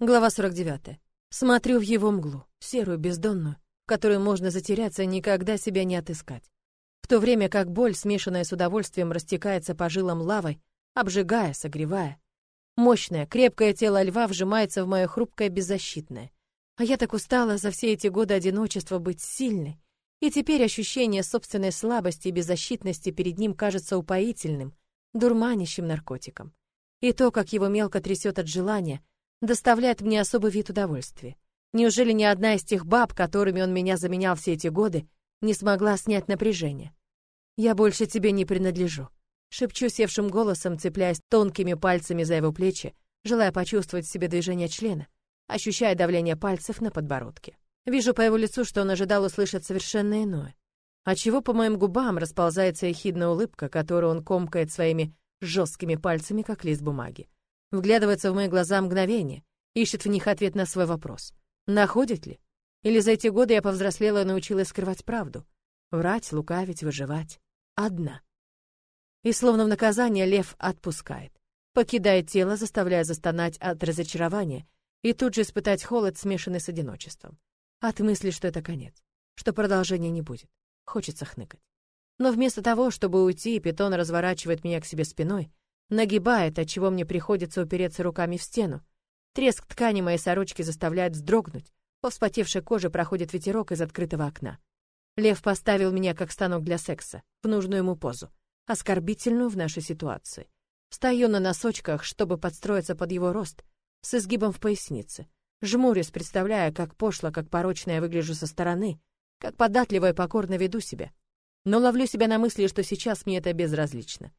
Глава 49. Смотрю в его мглу, серую, бездонную, в которой можно затеряться и никогда себя не отыскать. В то время как боль, смешанная с удовольствием, растекается по жилам лавой, обжигая, согревая. Мощное, крепкое тело льва вжимается в мое хрупкое беззащитное. А я так устала за все эти годы одиночества быть сильной. И теперь ощущение собственной слабости и беззащитности перед ним кажется упоительным, дурманящим наркотиком. И то, как его мелко трясет от желания, доставляет мне особый вид удовольствия. Неужели ни одна из тех баб, которыми он меня заменял все эти годы, не смогла снять напряжение? Я больше тебе не принадлежу. Шепчу севшим голосом, цепляясь тонкими пальцами за его плечи, желая почувствовать в себе движение члена, ощущая давление пальцев на подбородке. Вижу по его лицу, что он ожидал услышать совершенно иное. Отчего по моим губам расползается ехидная улыбка, которую он комкает своими жесткими пальцами, как лист бумаги. Вглядывается в мои глаза мгновение, ищет в них ответ на свой вопрос. Находит ли? Или за эти годы я повзрослела и научилась скрывать правду? Врать, лукавить, выживать. Одна. И словно в наказание лев отпускает. Покидает тело, заставляя застонать от разочарования и тут же испытать холод, смешанный с одиночеством. От мысли, что это конец, что продолжения не будет. Хочется хныкать. Но вместо того, чтобы уйти, питон разворачивает меня к себе спиной, нагибает, от чего мне приходится упереться руками в стену. Треск ткани моей сорочки заставляет вздрогнуть. По вспотевшей коже проходит ветерок из открытого окна. Лев поставил меня как станок для секса, в нужную ему позу, оскорбительную в нашей ситуации. Стою на носочках, чтобы подстроиться под его рост, с изгибом в пояснице. Жмурюсь, представляя, как пошло, как порочно я выгляжу со стороны, как податливо и покорно веду себя. Но ловлю себя на мысли, что сейчас мне это безразлично.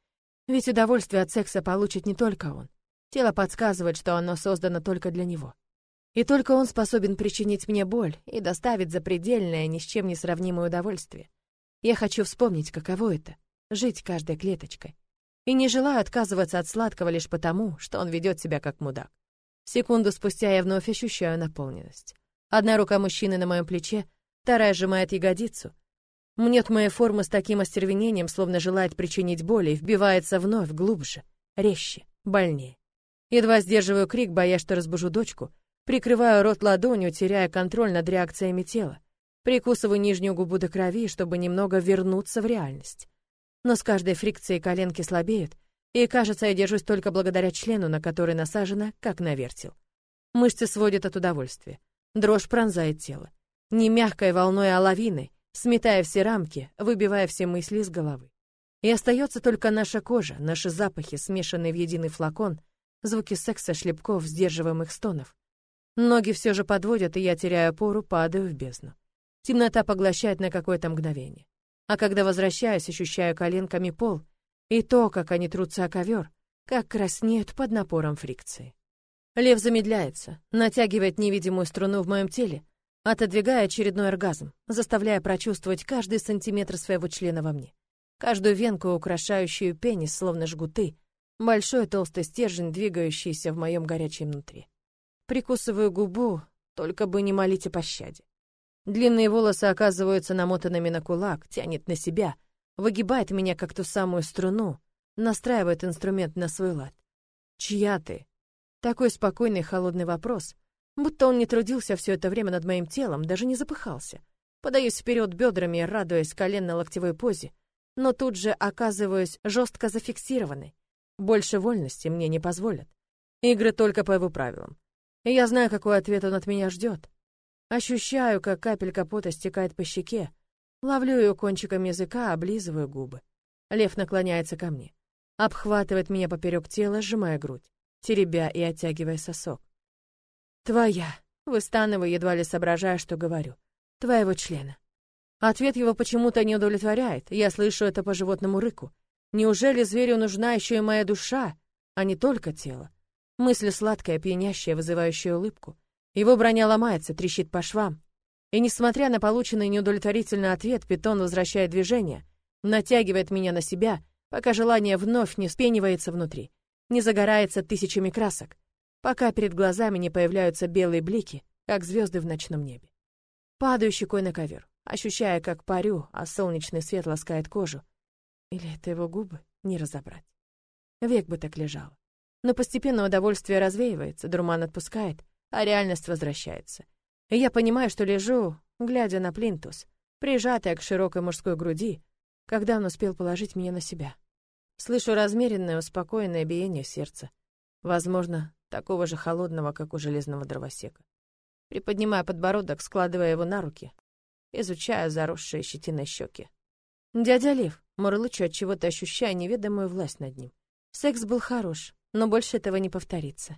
Ведь удовольствие от секса получит не только он. Тело подсказывает, что оно создано только для него. И только он способен причинить мне боль и доставить запредельное, ни с чем не сравнимое удовольствие. Я хочу вспомнить, каково это — жить каждой клеточкой. И не желаю отказываться от сладкого лишь потому, что он ведет себя как мудак. Секунду спустя я вновь ощущаю наполненность. Одна рука мужчины на моем плече, вторая сжимает ягодицу, Мнет мои формы с таким остервенением, словно желает причинить боль, и вбивается вновь глубже, резче, больнее. Едва сдерживаю крик, боясь, что разбужу дочку, прикрываю рот ладонью, теряя контроль над реакциями тела. Прикусываю нижнюю губу до крови, чтобы немного вернуться в реальность. Но с каждой фрикцией коленки слабеют, и, кажется, я держусь только благодаря члену, на который насажена, как на вертел. Мышцы сводят от удовольствия. Дрожь пронзает тело. Не мягкой волной, а лавиной, сметая все рамки, выбивая все мысли из головы. И остается только наша кожа, наши запахи, смешанные в единый флакон, звуки секса, шлепков, сдерживаемых стонов. Ноги все же подводят, и я теряю опору, падаю в бездну. Темнота поглощает на какое-то мгновение. А когда возвращаюсь, ощущаю коленками пол и то, как они трутся о ковер, как краснеют под напором фрикции. Лев замедляется, натягивает невидимую струну в моем теле, отодвигая очередной оргазм, заставляя прочувствовать каждый сантиметр своего члена во мне. Каждую венку, украшающую пенис, словно жгуты, большой толстый стержень, двигающийся в моем горячем внутри. Прикусываю губу, только бы не молить о пощаде. Длинные волосы оказываются намотанными на кулак, тянет на себя, выгибает меня, как ту самую струну, настраивает инструмент на свой лад. «Чья ты?» Такой спокойный холодный вопрос, Будто он не трудился все это время над моим телом, даже не запыхался. Подаюсь вперед бедрами, радуясь коленно-локтевой позе, но тут же оказываюсь жестко зафиксированной. Больше вольности мне не позволят. Игры только по его правилам. И я знаю, какой ответ он от меня ждет. Ощущаю, как капелька пота стекает по щеке. Ловлю ее кончиком языка, облизываю губы. Лев наклоняется ко мне. Обхватывает меня поперек тела, сжимая грудь, теребя и оттягивая сосок. Твоя. Выстанываю, едва ли соображая, что говорю. Твоего члена. Ответ его почему-то не удовлетворяет. Я слышу это по животному рыку. Неужели зверю нужна еще и моя душа, а не только тело? Мысль сладкая, пьянящая, вызывающая улыбку. Его броня ломается, трещит по швам. И несмотря на полученный неудовлетворительный ответ, питон возвращает движение, натягивает меня на себя, пока желание вновь не спенивается внутри, не загорается тысячами красок пока перед глазами не появляются белые блики, как звезды в ночном небе. Падаю щекой на ковер, ощущая, как парю, а солнечный свет ласкает кожу. Или это его губы? Не разобрать. Век бы так лежал. Но постепенно удовольствие развеивается, дурман отпускает, а реальность возвращается. И я понимаю, что лежу, глядя на плинтус, прижатая к широкой мужской груди, когда он успел положить меня на себя. Слышу размеренное, успокоенное биение сердца. Возможно, такого же холодного, как у железного дровосека. Приподнимая подбородок, складывая его на руки, изучая заросшие щетиной щеки. Дядя Лев, мурлычу от чего-то ощущая неведомую власть над ним. Секс был хорош, но больше этого не повторится.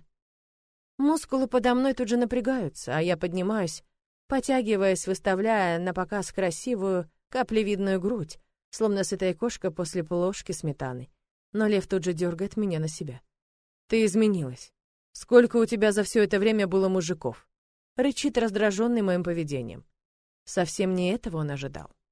Мускулы подо мной тут же напрягаются, а я поднимаюсь, потягиваясь, выставляя на показ красивую каплевидную грудь, словно сытая кошка после плошки сметаны. Но лев тут же дергает меня на себя. «Ты изменилась. Сколько у тебя за все это время было мужиков?» Рычит раздраженный моим поведением. Совсем не этого он ожидал.